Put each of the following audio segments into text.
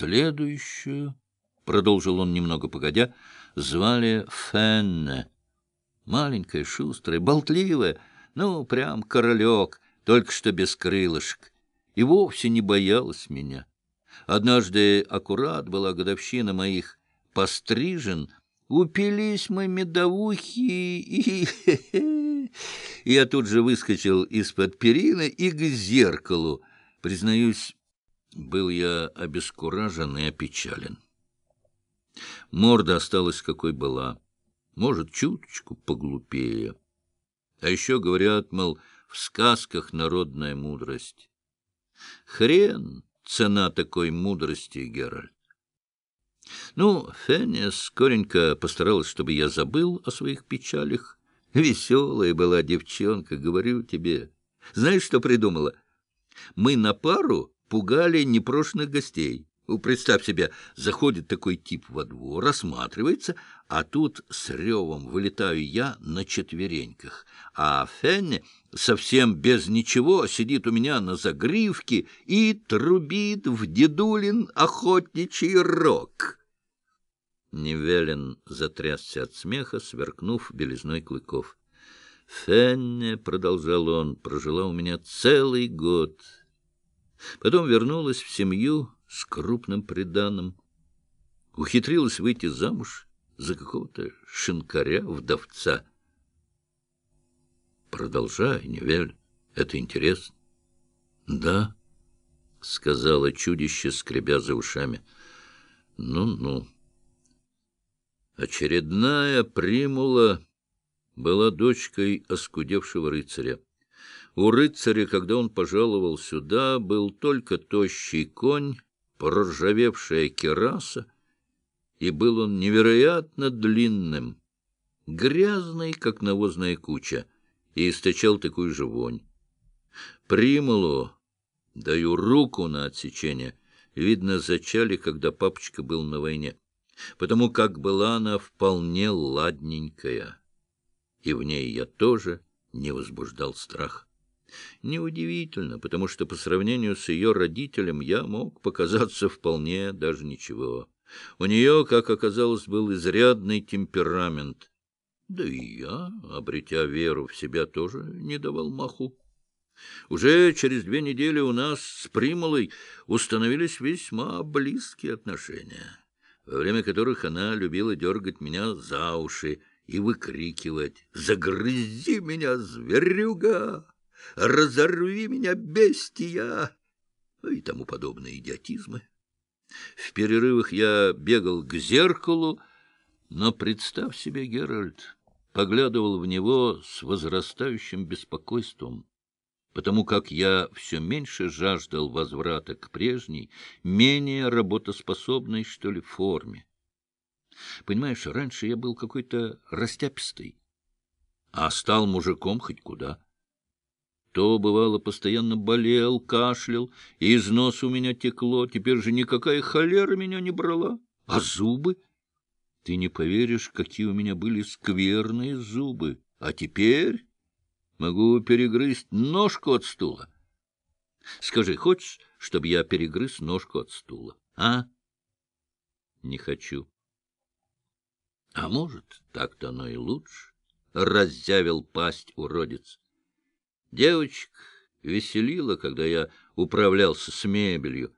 Следующую, — продолжил он немного погодя, — звали Фенне. Маленькая, шустрая, болтливая, ну, прям королек, только что без крылышек. И вовсе не боялась меня. Однажды аккурат была годовщина моих пострижен, упились мы медовухи, и... Я тут же выскочил из-под перины и к зеркалу. Признаюсь, был я обескуражен и опечален. Морда осталась какой была, может, чуточку поглупее. А еще говорят, мол, в сказках народная мудрость. Хрен цена такой мудрости, Геральт. Ну, Фенни скоренько постаралась, чтобы я забыл о своих печалях. Веселая была девчонка, говорю тебе. Знаешь, что придумала? Мы на пару пугали непрошенных гостей. Представь себе, заходит такой тип во двор, рассматривается, а тут с ревом вылетаю я на четвереньках, а Фенни совсем без ничего сидит у меня на загривке и трубит в дедулин охотничий рог. Невелин затрясся от смеха, сверкнув белизной клыков. Фенни, — продолжал он, — прожила у меня целый год. Потом вернулась в семью с крупным приданым. Ухитрилась выйти замуж за какого-то шинкаря-вдовца. Продолжай, Невель, это интересно. — Да, — сказала чудище, скребя за ушами. Ну — Ну-ну. Очередная примула была дочкой оскудевшего рыцаря. У рыцаря, когда он пожаловал сюда, был только тощий конь, проржавевшая кераса, и был он невероятно длинным, грязный, как навозная куча, и источал такую же вонь. Примулу, даю руку на отсечение, видно, зачали, когда папочка был на войне, потому как была она вполне ладненькая, и в ней я тоже не возбуждал страх. Неудивительно, потому что по сравнению с ее родителем я мог показаться вполне даже ничего. У нее, как оказалось, был изрядный темперамент. Да и я, обретя веру в себя, тоже не давал маху. Уже через две недели у нас с Примолой установились весьма близкие отношения, во время которых она любила дергать меня за уши и выкрикивать «Загрызи меня, зверюга!» Разорви меня, бестия!» и тому подобные идиотизмы. В перерывах я бегал к зеркалу, но, представь себе, Геральт, поглядывал в него с возрастающим беспокойством, потому как я все меньше жаждал возврата к прежней, менее работоспособной, что ли, форме. Понимаешь, раньше я был какой-то растяпистый, а стал мужиком хоть куда. То, бывало, постоянно болел, кашлял, и из носа у меня текло. Теперь же никакая холера меня не брала. А зубы? Ты не поверишь, какие у меня были скверные зубы. А теперь могу перегрызть ножку от стула. Скажи, хочешь, чтобы я перегрыз ножку от стула? А? Не хочу. А может, так-то оно и лучше. Раззявил пасть уродец. Девочек веселило, когда я управлялся с мебелью,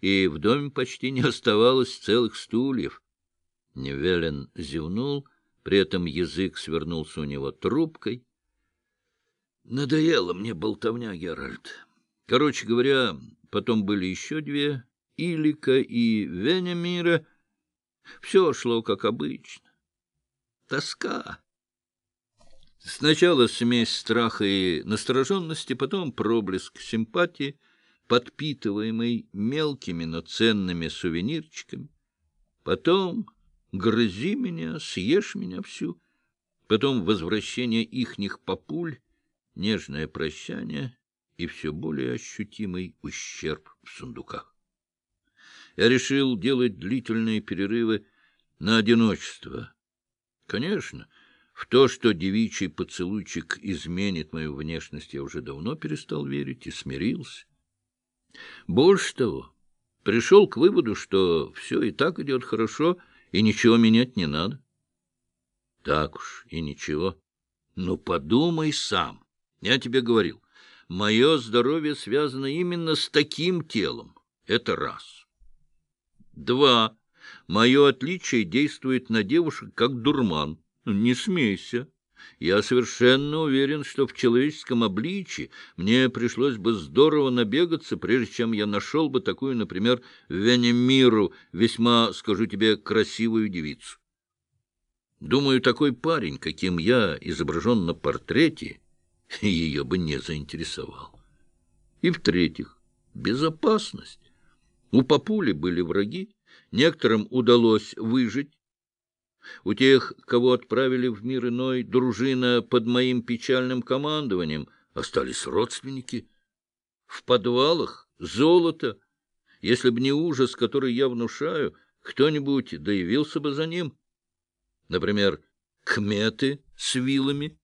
и в доме почти не оставалось целых стульев. Невелен зевнул, при этом язык свернулся у него трубкой. Надоело мне болтовня, Геральт. Короче говоря, потом были еще две, Илика и Венемира. Все шло как обычно. Тоска. Сначала смесь страха и настороженности, потом проблеск симпатии, подпитываемый мелкими, но ценными сувенирчиками. Потом грызи меня, съешь меня всю. Потом возвращение ихних популь, нежное прощание и все более ощутимый ущерб в сундуках. Я решил делать длительные перерывы на одиночество. Конечно, — в то, что девичий поцелуйчик изменит мою внешность, я уже давно перестал верить и смирился. Больше того, Пришел к выводу, что все и так идет хорошо, и ничего менять не надо. Так уж и ничего. Ну, подумай сам. Я тебе говорил, мое здоровье связано именно с таким телом. Это раз. Два. Мое отличие действует на девушек как дурман. Не смейся. Я совершенно уверен, что в человеческом обличии мне пришлось бы здорово набегаться, прежде чем я нашел бы такую, например, Венемиру, весьма, скажу тебе, красивую девицу. Думаю, такой парень, каким я изображен на портрете, ее бы не заинтересовал. И в-третьих, безопасность. У папули были враги, некоторым удалось выжить, у тех, кого отправили в мир иной, дружина под моим печальным командованием, остались родственники. В подвалах золото. Если б не ужас, который я внушаю, кто-нибудь доявился бы за ним. Например, кметы с вилами.